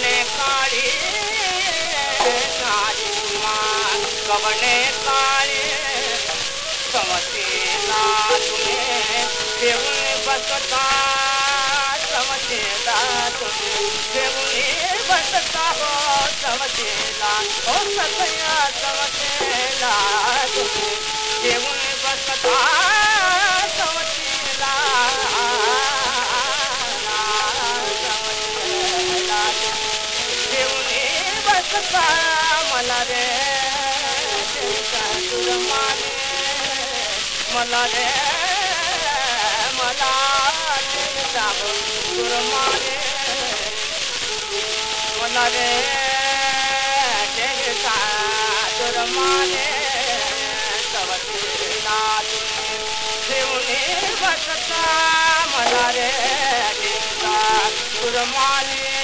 न कारी न मां कवण कारे समा तव्हूं बस कार तव्हुनि बस कम जे सत समयला तव्हूं बस बसता। கருப்பா மலரே கருமானே மலரே மலாரே குரமானே மலரே குரமானே శివుని భక్త మలరే గురమాలే